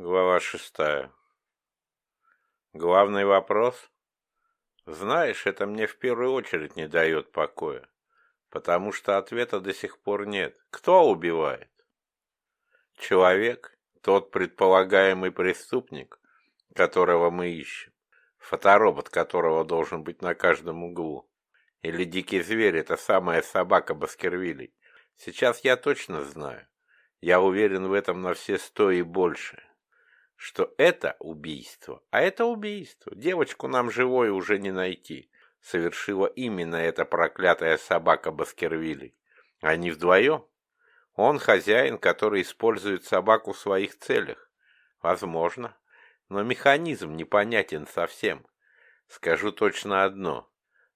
Глава шестая. Главный вопрос? Знаешь, это мне в первую очередь не дает покоя, потому что ответа до сих пор нет. Кто убивает? Человек, тот предполагаемый преступник, которого мы ищем, фоторобот которого должен быть на каждом углу, или дикий зверь, это самая собака Баскервилей. Сейчас я точно знаю. Я уверен в этом на все сто и больше что это убийство, а это убийство. Девочку нам живой уже не найти. Совершила именно эта проклятая собака Баскервилей. Они вдвоем. Он хозяин, который использует собаку в своих целях. Возможно. Но механизм непонятен совсем. Скажу точно одно.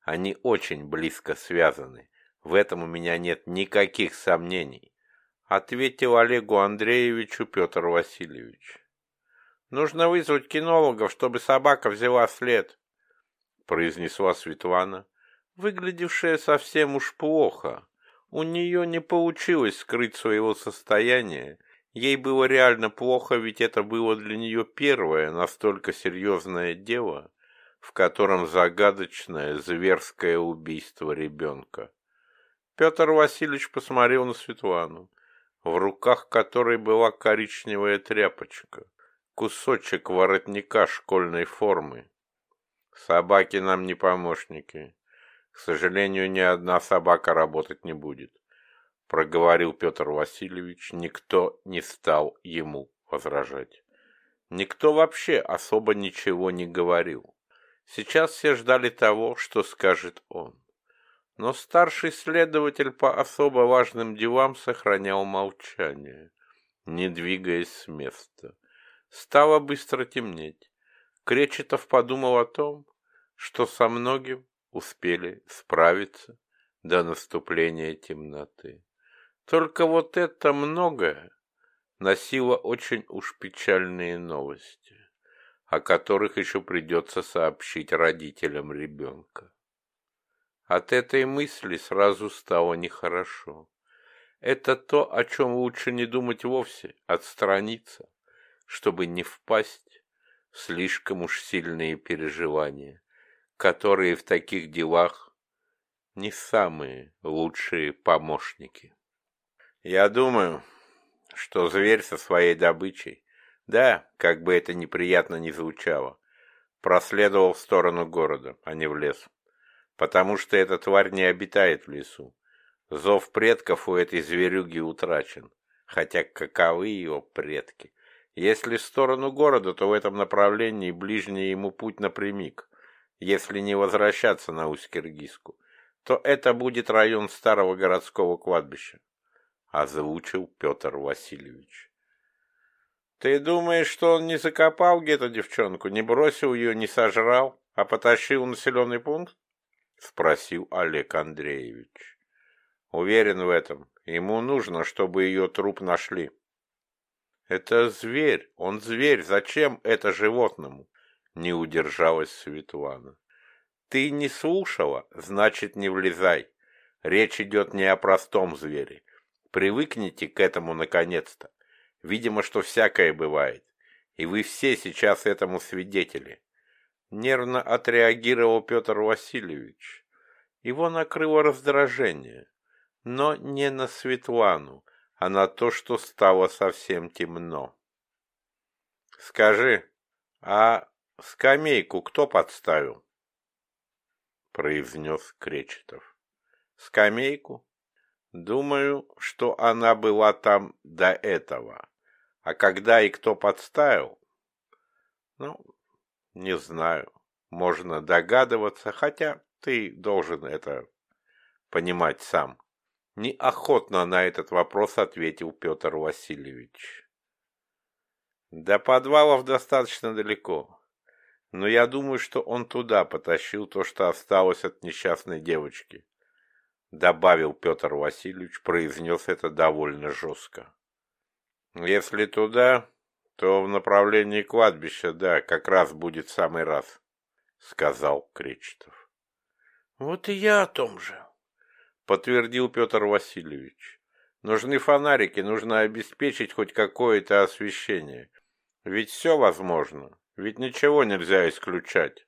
Они очень близко связаны. В этом у меня нет никаких сомнений. Ответил Олегу Андреевичу Петр Васильевич. Нужно вызвать кинологов, чтобы собака взяла след, произнесла Светлана, выглядевшая совсем уж плохо. У нее не получилось скрыть своего состояния. Ей было реально плохо, ведь это было для нее первое настолько серьезное дело, в котором загадочное зверское убийство ребенка. Петр Васильевич посмотрел на Светлану, в руках которой была коричневая тряпочка кусочек воротника школьной формы. Собаки нам не помощники. К сожалению, ни одна собака работать не будет, проговорил Петр Васильевич. Никто не стал ему возражать. Никто вообще особо ничего не говорил. Сейчас все ждали того, что скажет он. Но старший следователь по особо важным делам сохранял молчание, не двигаясь с места. Стало быстро темнеть. Кречетов подумал о том, что со многим успели справиться до наступления темноты. Только вот это многое носило очень уж печальные новости, о которых еще придется сообщить родителям ребенка. От этой мысли сразу стало нехорошо. Это то, о чем лучше не думать вовсе, отстраниться, чтобы не впасть в слишком уж сильные переживания, которые в таких делах не самые лучшие помощники. Я думаю, что зверь со своей добычей, да, как бы это неприятно ни звучало, проследовал в сторону города, а не в лес, потому что эта тварь не обитает в лесу. Зов предков у этой зверюги утрачен, хотя каковы его предки? Если в сторону города, то в этом направлении ближний ему путь напрямик. Если не возвращаться на Усть-Киргизку, то это будет район старого городского кладбища, озвучил Петр Васильевич. Ты думаешь, что он не закопал где-то девчонку, не бросил ее, не сожрал, а потащил населенный пункт? Спросил Олег Андреевич. Уверен в этом. Ему нужно, чтобы ее труп нашли. Это зверь, он зверь, зачем это животному? Не удержалась Светлана. Ты не слушала, значит не влезай. Речь идет не о простом звере. Привыкните к этому наконец-то. Видимо, что всякое бывает. И вы все сейчас этому свидетели. Нервно отреагировал Петр Васильевич. Его накрыло раздражение. Но не на Светлану, а на то, что стало совсем темно. «Скажи, а скамейку кто подставил?» произнес Кречетов. «Скамейку? Думаю, что она была там до этого. А когда и кто подставил? Ну, не знаю. Можно догадываться, хотя ты должен это понимать сам. Неохотно на этот вопрос ответил Петр Васильевич. До подвалов достаточно далеко, но я думаю, что он туда потащил то, что осталось от несчастной девочки. Добавил Петр Васильевич, произнес это довольно жестко. Если туда, то в направлении кладбища, да, как раз будет самый раз, сказал Кречетов. Вот и я о том же, подтвердил Петр Васильевич. Нужны фонарики, нужно обеспечить хоть какое-то освещение. Ведь все возможно, ведь ничего нельзя исключать,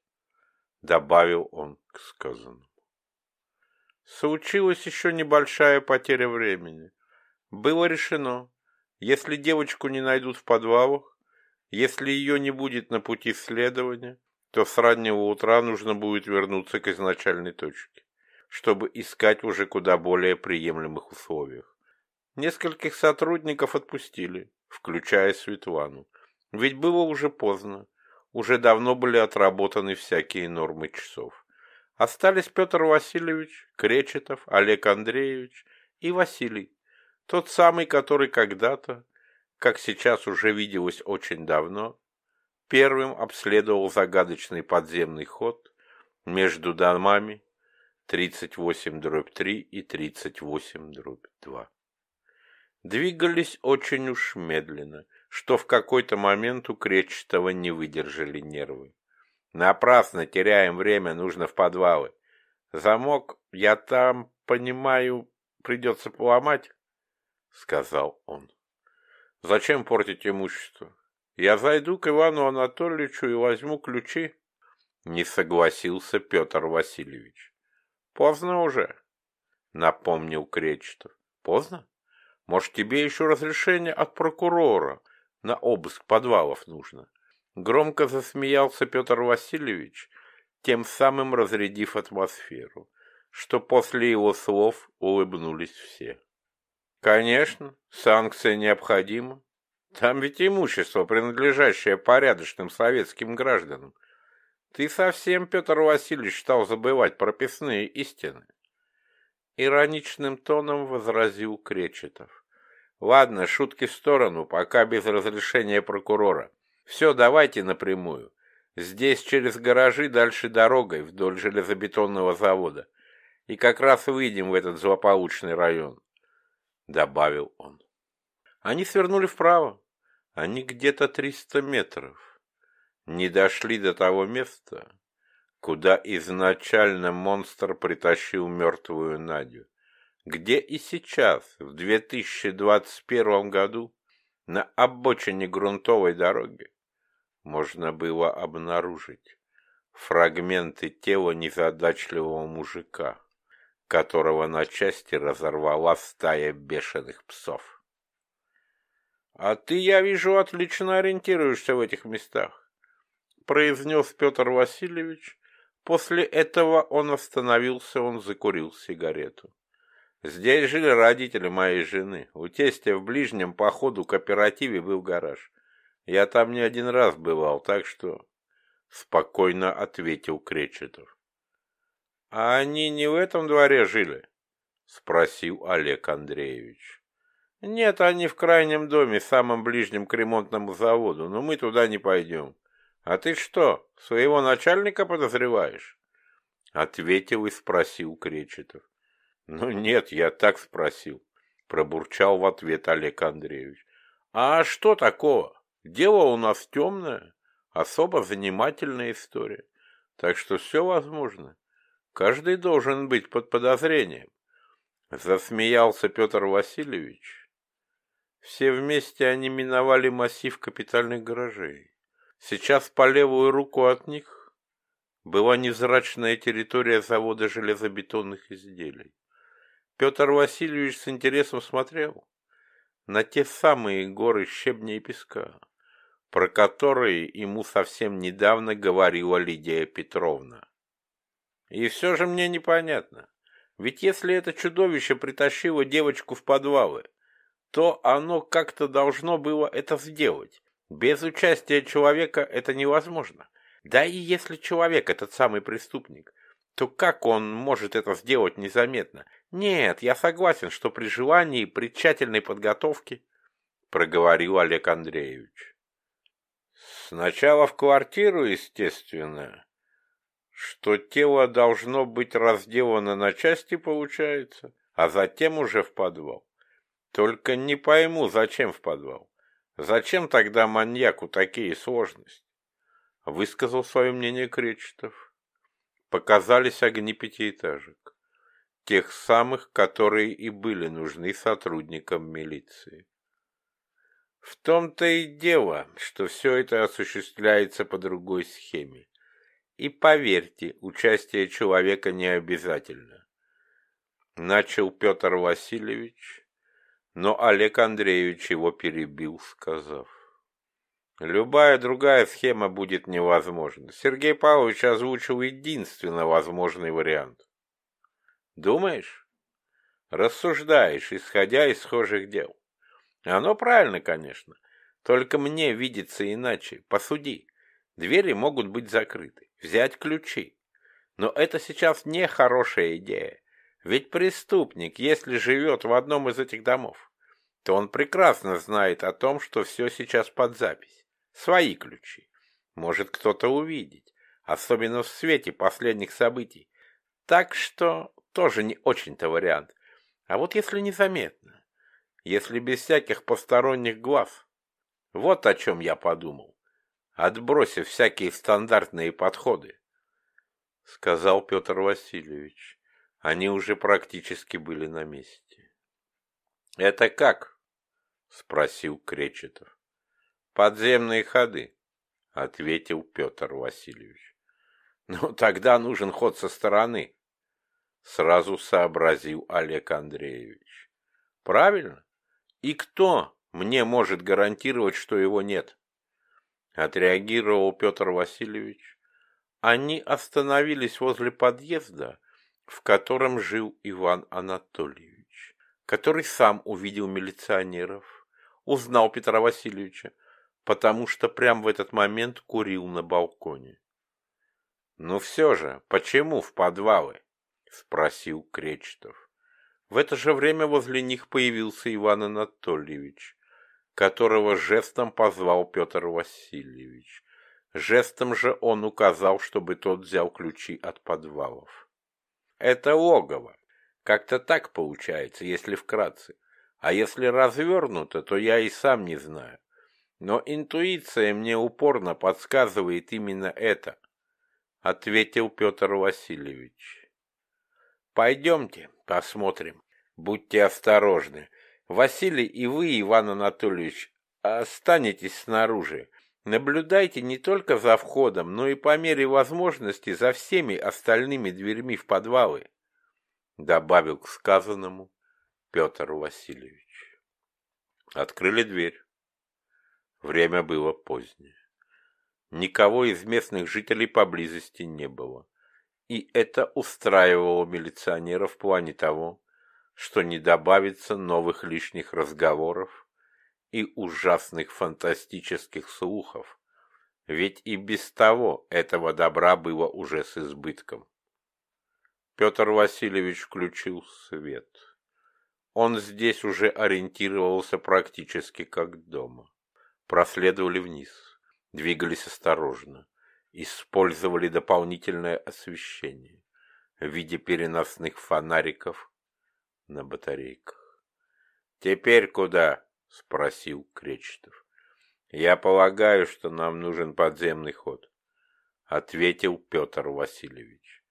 добавил он к сказанному. Случилась еще небольшая потеря времени. Было решено, если девочку не найдут в подвалах, если ее не будет на пути следования, то с раннего утра нужно будет вернуться к изначальной точке, чтобы искать уже куда более приемлемых условиях. Нескольких сотрудников отпустили, включая Светлану, ведь было уже поздно, уже давно были отработаны всякие нормы часов. Остались Петр Васильевич, Кречетов, Олег Андреевич и Василий, тот самый, который когда-то, как сейчас уже виделось очень давно, первым обследовал загадочный подземный ход между домами 38-3 и 38-2. Двигались очень уж медленно, что в какой-то момент у Кречетова не выдержали нервы. Напрасно теряем время, нужно в подвалы. Замок я там, понимаю, придется поломать, — сказал он. Зачем портить имущество? Я зайду к Ивану Анатольевичу и возьму ключи. Не согласился Петр Васильевич. Поздно уже, напомнил Кречетов. Поздно? Может, тебе еще разрешение от прокурора на обыск подвалов нужно? Громко засмеялся Петр Васильевич, тем самым разрядив атмосферу, что после его слов улыбнулись все. Конечно, санкция необходима. Там ведь имущество, принадлежащее порядочным советским гражданам. Ты совсем, Петр Васильевич, стал забывать прописные истины. Ироничным тоном возразил Кречетов. Ладно, шутки в сторону, пока без разрешения прокурора. Все, давайте напрямую. Здесь через гаражи дальше дорогой вдоль железобетонного завода. И как раз выйдем в этот злополучный район, — добавил он. Они свернули вправо. Они где-то триста метров. Не дошли до того места, куда изначально монстр притащил мертвую Надю. Где и сейчас, в 2021 году, на обочине грунтовой дороги, можно было обнаружить фрагменты тела незадачливого мужика, которого на части разорвала стая бешеных псов. «А ты, я вижу, отлично ориентируешься в этих местах», — произнес Петр Васильевич. После этого он остановился, он закурил сигарету. «Здесь жили родители моей жены. У тестя в ближнем по ходу кооперативе был гараж. Я там не один раз бывал, так что...» Спокойно ответил Кречетов. «А они не в этом дворе жили?» Спросил Олег Андреевич. «Нет, они в крайнем доме, самом ближнем к ремонтному заводу, но мы туда не пойдем. А ты что, своего начальника подозреваешь?» Ответил и спросил Кречетов. «Ну нет, я так спросил», — пробурчал в ответ Олег Андреевич. «А что такого?» Дело у нас темное, особо занимательная история. Так что все возможно. Каждый должен быть под подозрением. Засмеялся Петр Васильевич. Все вместе они миновали массив капитальных гаражей. Сейчас по левую руку от них была невзрачная территория завода железобетонных изделий. Петр Васильевич с интересом смотрел на те самые горы щебня и песка, про которые ему совсем недавно говорила Лидия Петровна. И все же мне непонятно, ведь если это чудовище притащило девочку в подвалы, то оно как-то должно было это сделать. Без участия человека это невозможно. Да и если человек этот самый преступник, то как он может это сделать незаметно? Нет, я согласен, что при желании, при тщательной подготовке, проговорил Олег Андреевич. Сначала в квартиру, естественно. Что тело должно быть разделано на части, получается, а затем уже в подвал. Только не пойму, зачем в подвал. Зачем тогда маньяку такие сложности? Высказал свое мнение Кречетов. Показались огни пятиэтажек. Тех самых, которые и были нужны сотрудникам милиции. В том-то и дело, что все это осуществляется по другой схеме. И поверьте, участие человека не обязательно. Начал Петр Васильевич, но Олег Андреевич его перебил, сказав. Любая другая схема будет невозможна. Сергей Павлович озвучил единственно возможный вариант. Думаешь? Рассуждаешь, исходя из схожих дел. Оно правильно, конечно. Только мне видится иначе. Посуди. Двери могут быть закрыты. Взять ключи. Но это сейчас не хорошая идея. Ведь преступник, если живет в одном из этих домов, то он прекрасно знает о том, что все сейчас под запись. Свои ключи. Может кто-то увидеть, особенно в свете последних событий. Так что тоже не очень-то вариант. А вот если незаметно, если без всяких посторонних глаз. Вот о чем я подумал, отбросив всякие стандартные подходы, — сказал Петр Васильевич. Они уже практически были на месте. — Это как? — спросил Кречетов. — Подземные ходы, — ответил Петр Васильевич. — Ну, тогда нужен ход со стороны, — сразу сообразил Олег Андреевич. — Правильно? И кто мне может гарантировать, что его нет? Отреагировал Петр Васильевич. Они остановились возле подъезда, в котором жил Иван Анатольевич, который сам увидел милиционеров, узнал Петра Васильевича, потому что прямо в этот момент курил на балконе. «Ну все же, почему в подвалы?» — спросил Кречетов. В это же время возле них появился Иван Анатольевич, которого жестом позвал Петр Васильевич. Жестом же он указал, чтобы тот взял ключи от подвалов. Это логово. Как-то так получается, если вкратце. А если развернуто, то я и сам не знаю. Но интуиция мне упорно подсказывает именно это, ответил Петр Васильевич. Пойдемте, посмотрим. Будьте осторожны. Василий и вы, Иван Анатольевич, останетесь снаружи. Наблюдайте не только за входом, но и по мере возможности за всеми остальными дверьми в подвалы, добавил к сказанному Петр Васильевич. Открыли дверь. Время было позднее. Никого из местных жителей поблизости не было. И это устраивало милиционеров в плане того, что не добавится новых лишних разговоров и ужасных фантастических слухов, ведь и без того этого добра было уже с избытком. Петр Васильевич включил свет. Он здесь уже ориентировался практически как дома. Проследовали вниз, двигались осторожно, использовали дополнительное освещение в виде переносных фонариков на батарейках. «Теперь куда?» — спросил Кречетов. «Я полагаю, что нам нужен подземный ход», — ответил Петр Васильевич.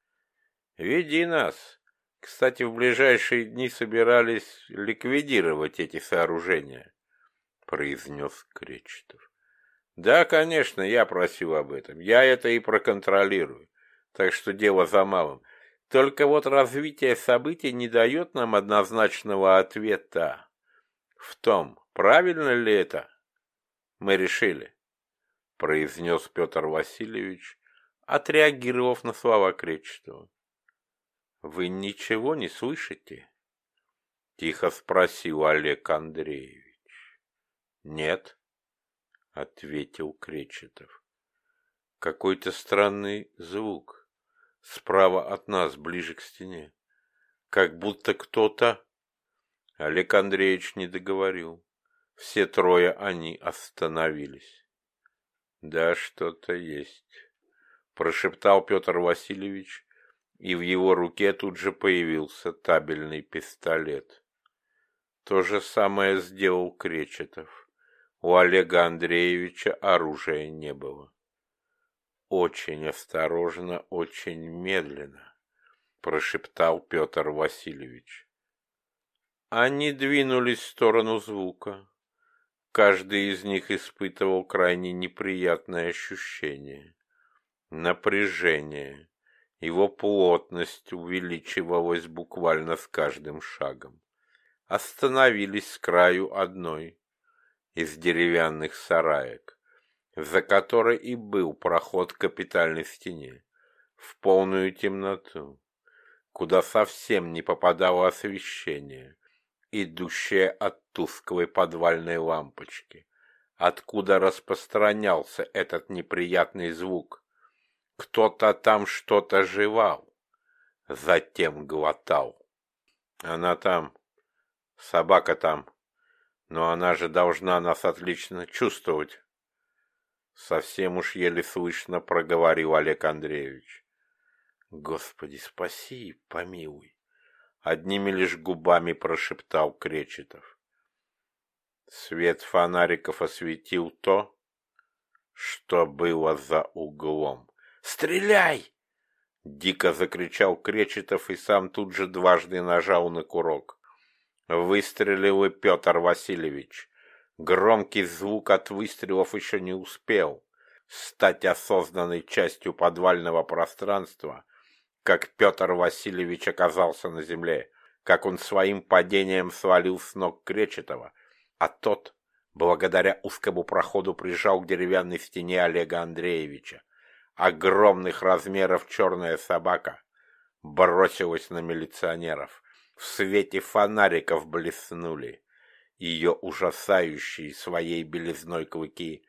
«Веди нас. Кстати, в ближайшие дни собирались ликвидировать эти сооружения», — произнес Кречетов. «Да, конечно, я просил об этом. Я это и проконтролирую. Так что дело за малым. Только вот развитие событий не дает нам однозначного ответа в том, правильно ли это мы решили, произнес Петр Васильевич, отреагировав на слова Кречетова. Вы ничего не слышите? Тихо спросил Олег Андреевич. Нет, ответил Кречетов. Какой-то странный звук справа от нас, ближе к стене. Как будто кто-то... Олег Андреевич не договорил. Все трое они остановились. Да, что-то есть, прошептал Петр Васильевич, и в его руке тут же появился табельный пистолет. То же самое сделал Кречетов. У Олега Андреевича оружия не было. Очень осторожно, очень медленно, прошептал Петр Васильевич. Они двинулись в сторону звука. Каждый из них испытывал крайне неприятное ощущение. Напряжение. Его плотность увеличивалась буквально с каждым шагом. Остановились с краю одной из деревянных сараек, за которой и был проход к капитальной стене, в полную темноту, куда совсем не попадало освещение, идущее от тусклой подвальной лампочки, откуда распространялся этот неприятный звук. Кто-то там что-то жевал, затем глотал. Она там, собака там, но она же должна нас отлично чувствовать. Совсем уж еле слышно проговорил Олег Андреевич. Господи, спаси помилуй одними лишь губами прошептал Кречетов. Свет фонариков осветил то, что было за углом. «Стреляй!» — дико закричал Кречетов и сам тут же дважды нажал на курок. Выстрелил и Петр Васильевич. Громкий звук от выстрелов еще не успел стать осознанной частью подвального пространства, как Петр Васильевич оказался на земле, как он своим падением свалил с ног Кречетова, а тот, благодаря узкому проходу, прижал к деревянной стене Олега Андреевича. Огромных размеров черная собака бросилась на милиционеров. В свете фонариков блеснули ее ужасающие своей белизной клыки.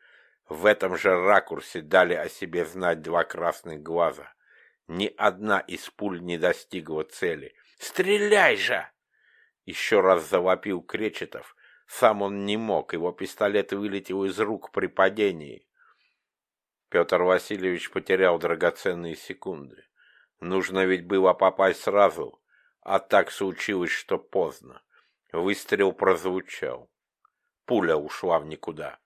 В этом же ракурсе дали о себе знать два красных глаза. Ни одна из пуль не достигла цели. «Стреляй же!» Еще раз завопил Кречетов. Сам он не мог, его пистолет вылетел из рук при падении. Петр Васильевич потерял драгоценные секунды. Нужно ведь было попасть сразу, а так случилось, что поздно. Выстрел прозвучал. Пуля ушла в никуда.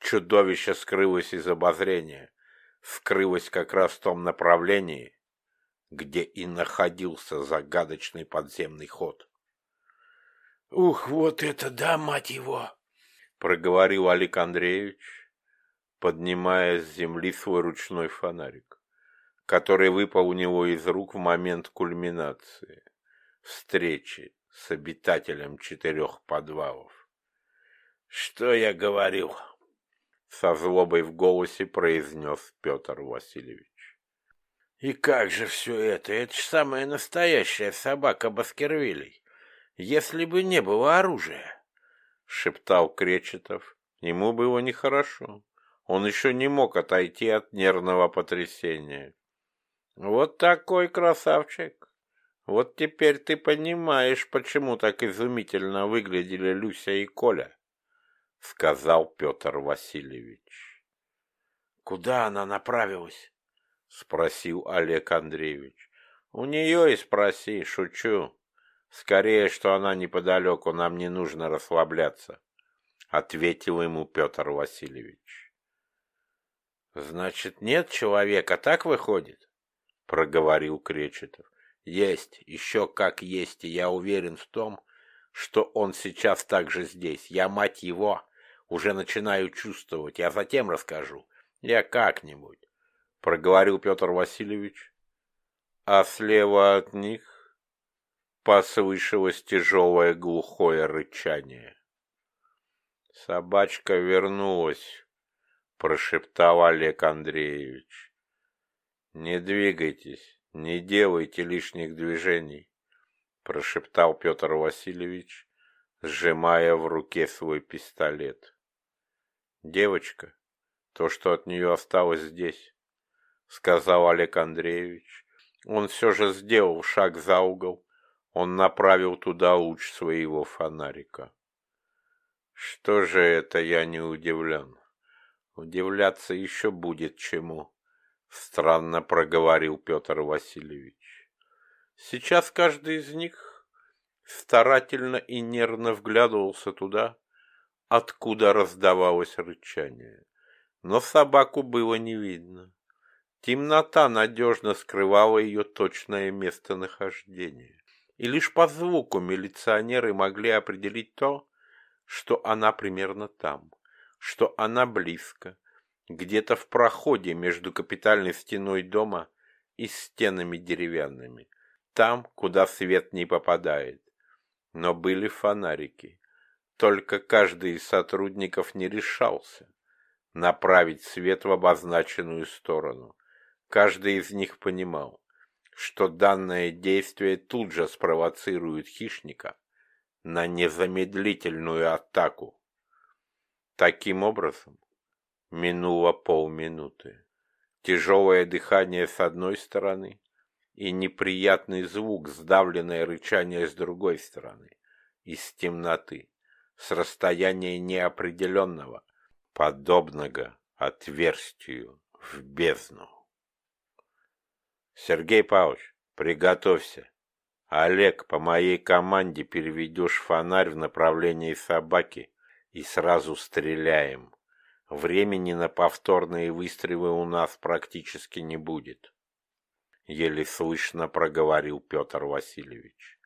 Чудовище скрылось из обозрения. Скрылось как раз в том направлении, где и находился загадочный подземный ход. «Ух, вот это да, мать его!» — проговорил Олег Андреевич, поднимая с земли свой ручной фонарик, который выпал у него из рук в момент кульминации встречи с обитателем четырех подвалов. «Что я говорил?» — со злобой в голосе произнес Петр Васильевич. И как же все это? Это ж самая настоящая собака Баскервилей. Если бы не было оружия, — шептал Кречетов. Ему было нехорошо. Он еще не мог отойти от нервного потрясения. Вот такой красавчик. Вот теперь ты понимаешь, почему так изумительно выглядели Люся и Коля, — сказал Петр Васильевич. Куда она направилась? — спросил Олег Андреевич. «У нее и спроси, шучу. Скорее, что она неподалеку, нам не нужно расслабляться», — ответил ему Петр Васильевич. «Значит, нет человека, так выходит?» — проговорил Кречетов. «Есть, еще как есть, и я уверен в том, что он сейчас также здесь. Я, мать его, уже начинаю чувствовать, а затем расскажу. Я как-нибудь проговорил Петр Васильевич, а слева от них послышалось тяжелое глухое рычание. Собачка вернулась, прошептал Олег Андреевич. Не двигайтесь, не делайте лишних движений, прошептал Петр Васильевич, сжимая в руке свой пистолет. Девочка, то, что от нее осталось здесь, сказал Олег Андреевич. Он все же сделал шаг за угол. Он направил туда луч своего фонарика. Что же это я не удивлен? Удивляться еще будет чему, странно проговорил Петр Васильевич. Сейчас каждый из них старательно и нервно вглядывался туда, откуда раздавалось рычание. Но собаку было не видно. Темнота надежно скрывала ее точное местонахождение, и лишь по звуку милиционеры могли определить то, что она примерно там, что она близко, где-то в проходе между капитальной стеной дома и стенами деревянными, там, куда свет не попадает. Но были фонарики. Только каждый из сотрудников не решался направить свет в обозначенную сторону. Каждый из них понимал, что данное действие тут же спровоцирует хищника на незамедлительную атаку. Таким образом, минуло полминуты. Тяжелое дыхание с одной стороны и неприятный звук, сдавленное рычание с другой стороны, из темноты, с расстояния неопределенного, подобного отверстию в бездну. Сергей Павлович, приготовься. Олег, по моей команде переведешь фонарь в направлении собаки и сразу стреляем. Времени на повторные выстрелы у нас практически не будет. Еле слышно проговорил Петр Васильевич.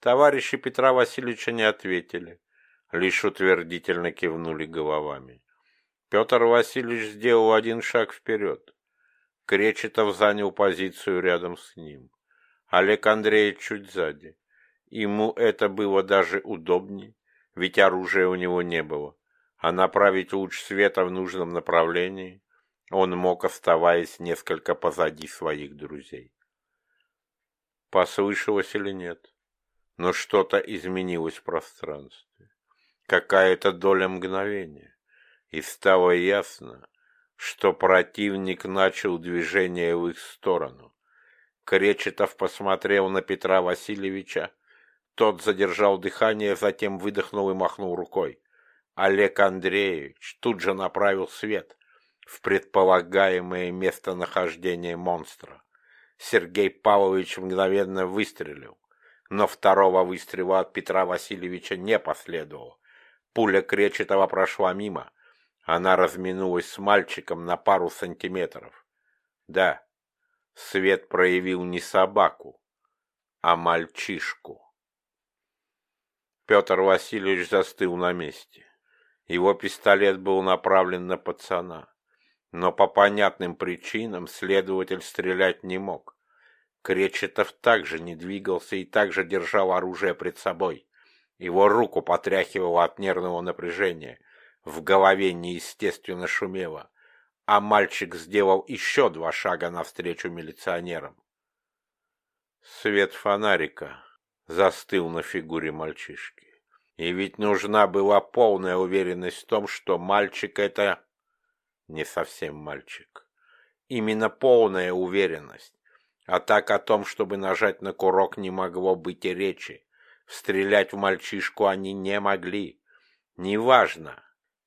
Товарищи Петра Васильевича не ответили, лишь утвердительно кивнули головами. Петр Васильевич сделал один шаг вперед. Кречетов занял позицию рядом с ним. Олег Андреевич чуть сзади. Ему это было даже удобнее, ведь оружия у него не было. А направить луч света в нужном направлении он мог, оставаясь несколько позади своих друзей. Послышалось или нет, но что-то изменилось в пространстве. Какая-то доля мгновения. И стало ясно, что противник начал движение в их сторону. Кречетов посмотрел на Петра Васильевича. Тот задержал дыхание, затем выдохнул и махнул рукой. Олег Андреевич тут же направил свет в предполагаемое местонахождение монстра. Сергей Павлович мгновенно выстрелил, но второго выстрела от Петра Васильевича не последовало. Пуля Кречетова прошла мимо, она разминулась с мальчиком на пару сантиметров. Да, Свет проявил не собаку, а мальчишку. Петр Васильевич застыл на месте. Его пистолет был направлен на пацана, но по понятным причинам следователь стрелять не мог. Кречетов также не двигался и также держал оружие пред собой. Его руку потряхивало от нервного напряжения – в голове неестественно шумело, а мальчик сделал еще два шага навстречу милиционерам. Свет фонарика застыл на фигуре мальчишки. И ведь нужна была полная уверенность в том, что мальчик это не совсем мальчик. Именно полная уверенность. А так о том, чтобы нажать на курок, не могло быть и речи. Стрелять в мальчишку они не могли. Неважно,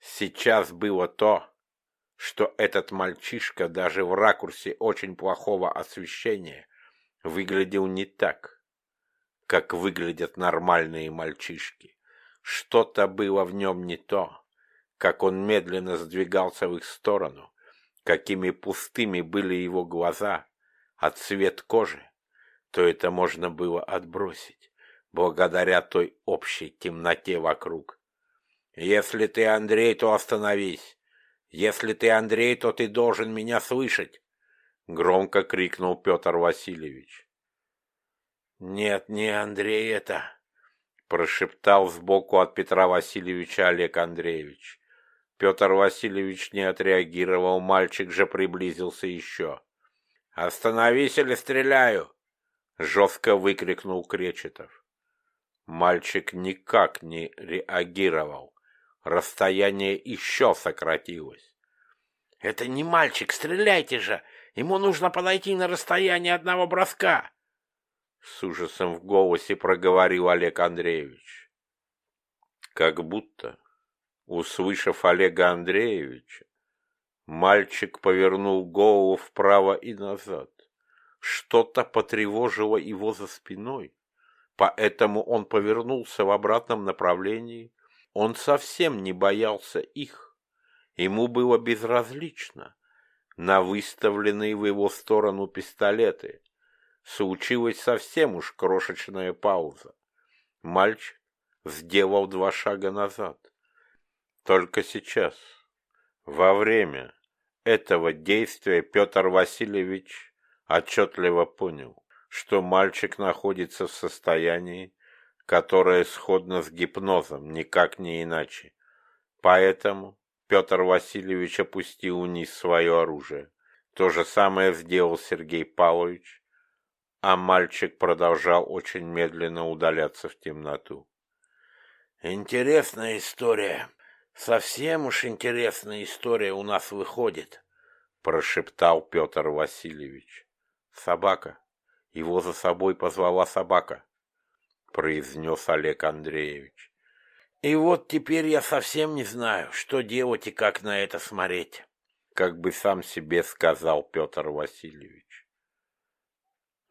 Сейчас было то, что этот мальчишка даже в ракурсе очень плохого освещения выглядел не так, как выглядят нормальные мальчишки. Что-то было в нем не то, как он медленно сдвигался в их сторону, какими пустыми были его глаза, а цвет кожи, то это можно было отбросить, благодаря той общей темноте вокруг. Если ты Андрей, то остановись. Если ты Андрей, то ты должен меня слышать, громко крикнул Петр Васильевич. Нет, не Андрей это, прошептал сбоку от Петра Васильевича Олег Андреевич. Петр Васильевич не отреагировал, мальчик же приблизился еще. «Остановись или стреляю!» — жестко выкрикнул Кречетов. Мальчик никак не реагировал. Расстояние еще сократилось. «Это не мальчик, стреляйте же! Ему нужно подойти на расстояние одного броска!» С ужасом в голосе проговорил Олег Андреевич. Как будто, услышав Олега Андреевича, мальчик повернул голову вправо и назад. Что-то потревожило его за спиной, поэтому он повернулся в обратном направлении он совсем не боялся их. Ему было безразлично на выставленные в его сторону пистолеты. Случилась совсем уж крошечная пауза. Мальчик сделал два шага назад. Только сейчас, во время этого действия, Петр Васильевич отчетливо понял, что мальчик находится в состоянии, которое сходно с гипнозом, никак не иначе. Поэтому Петр Васильевич опустил вниз свое оружие. То же самое сделал Сергей Павлович, а мальчик продолжал очень медленно удаляться в темноту. Интересная история. Совсем уж интересная история у нас выходит, прошептал Петр Васильевич. Собака. Его за собой позвала собака, произнес Олег Андреевич. И вот теперь я совсем не знаю, что делать и как на это смотреть, как бы сам себе сказал Петр Васильевич.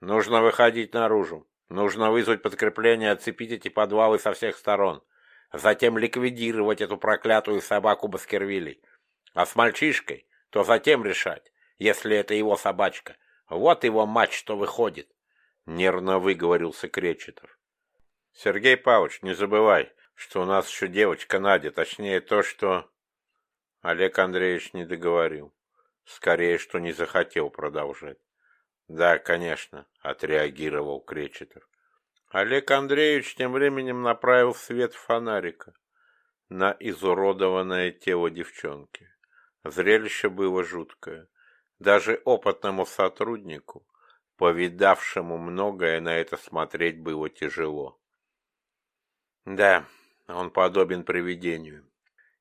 Нужно выходить наружу. Нужно вызвать подкрепление, оцепить эти подвалы со всех сторон. Затем ликвидировать эту проклятую собаку Баскервилей. А с мальчишкой, то затем решать, если это его собачка. Вот его мать что выходит. Нервно выговорился Кречетов. Сергей Павлович, не забывай, что у нас еще девочка Надя, точнее то, что... Олег Андреевич не договорил. Скорее, что не захотел продолжать. Да, конечно, отреагировал Кречетов. Олег Андреевич тем временем направил свет фонарика на изуродованное тело девчонки. Зрелище было жуткое. Даже опытному сотруднику, повидавшему многое, на это смотреть было тяжело. Да, он подобен привидению.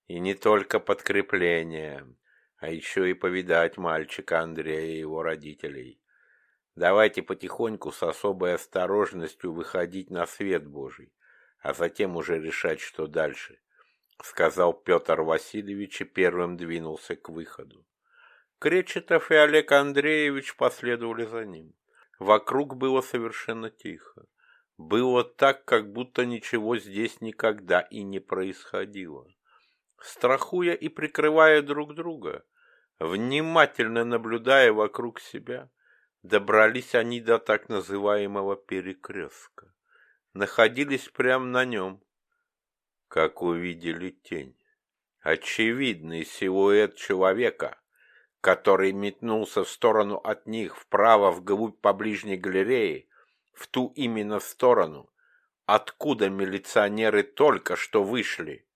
И не только подкрепление, а еще и повидать мальчика Андрея и его родителей. Давайте потихоньку с особой осторожностью выходить на свет Божий, а затем уже решать, что дальше, — сказал Петр Васильевич и первым двинулся к выходу. Кречетов и Олег Андреевич последовали за ним. Вокруг было совершенно тихо. Было так, как будто ничего здесь никогда и не происходило. Страхуя и прикрывая друг друга, внимательно наблюдая вокруг себя, Добрались они до так называемого перекрестка. Находились прямо на нем, как увидели тень. Очевидный силуэт человека, который метнулся в сторону от них, вправо, вглубь по ближней галерее, в ту именно сторону, откуда милиционеры только что вышли.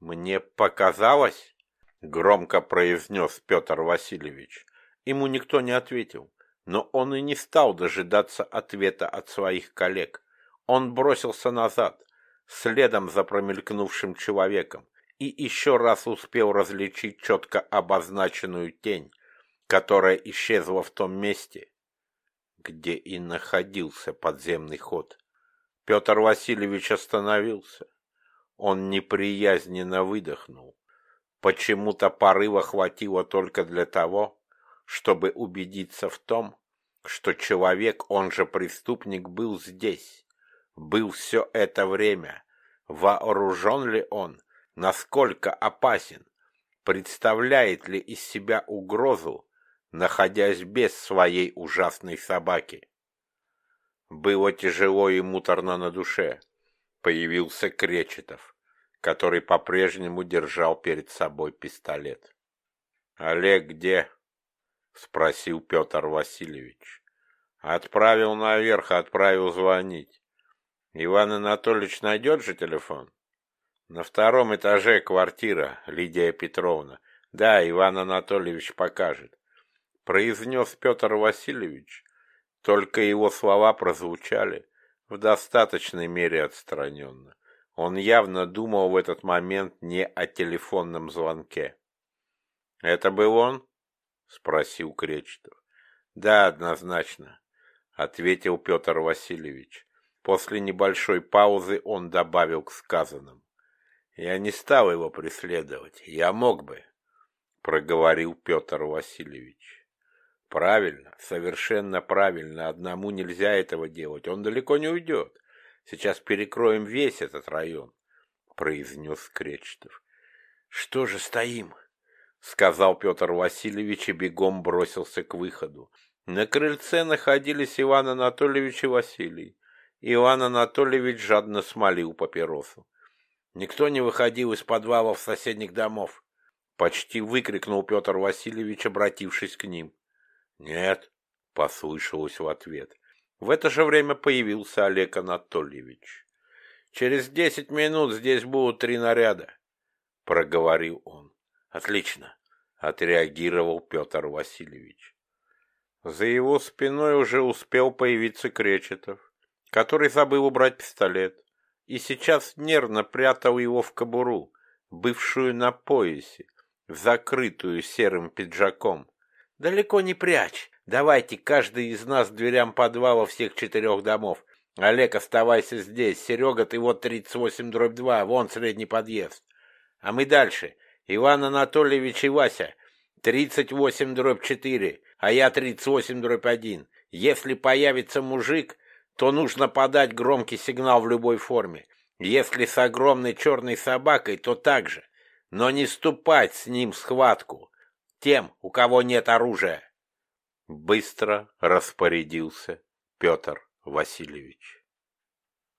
«Мне показалось», — громко произнес Петр Васильевич. Ему никто не ответил. Но он и не стал дожидаться ответа от своих коллег. Он бросился назад, следом за промелькнувшим человеком, и еще раз успел различить четко обозначенную тень, которая исчезла в том месте, где и находился подземный ход. Петр Васильевич остановился. Он неприязненно выдохнул. Почему-то порыва хватило только для того, чтобы убедиться в том, что человек, он же преступник, был здесь, был все это время. Вооружен ли он? Насколько опасен? Представляет ли из себя угрозу, находясь без своей ужасной собаки? Было тяжело и муторно на душе. Появился Кречетов, который по-прежнему держал перед собой пистолет. «Олег где?» — спросил Петр Васильевич. Отправил наверх, отправил звонить. Иван Анатольевич найдет же телефон? На втором этаже квартира, Лидия Петровна. Да, Иван Анатольевич покажет. Произнес Петр Васильевич. Только его слова прозвучали в достаточной мере отстраненно. Он явно думал в этот момент не о телефонном звонке. «Это был он?» — спросил Кречетов. «Да, однозначно», — ответил Петр Васильевич. После небольшой паузы он добавил к сказанному. «Я не стал его преследовать. Я мог бы», — проговорил Петр Васильевич. «Правильно, совершенно правильно. Одному нельзя этого делать. Он далеко не уйдет. Сейчас перекроем весь этот район», — произнес Кречетов. «Что же стоим?» сказал Петр Васильевич и бегом бросился к выходу. На крыльце находились Иван Анатольевич и Василий. Иван Анатольевич жадно смолил папиросу. Никто не выходил из подвалов соседних домов. Почти выкрикнул Петр Васильевич, обратившись к ним. Нет, послышалось в ответ. В это же время появился Олег Анатольевич. Через десять минут здесь будут три наряда, проговорил он. Отлично, отреагировал Петр Васильевич. За его спиной уже успел появиться Кречетов, который забыл убрать пистолет и сейчас нервно прятал его в кобуру, бывшую на поясе, закрытую серым пиджаком. «Далеко не прячь. Давайте каждый из нас дверям подвала всех четырех домов. Олег, оставайся здесь. Серега, ты вот 38 дробь 2, вон средний подъезд. А мы дальше. Иван Анатольевич и Вася. 38 дробь 4, а я 38 дробь 1. Если появится мужик, то нужно подать громкий сигнал в любой форме. Если с огромной черной собакой, то так же. Но не ступать с ним в схватку. Тем, у кого нет оружия. Быстро распорядился Петр Васильевич.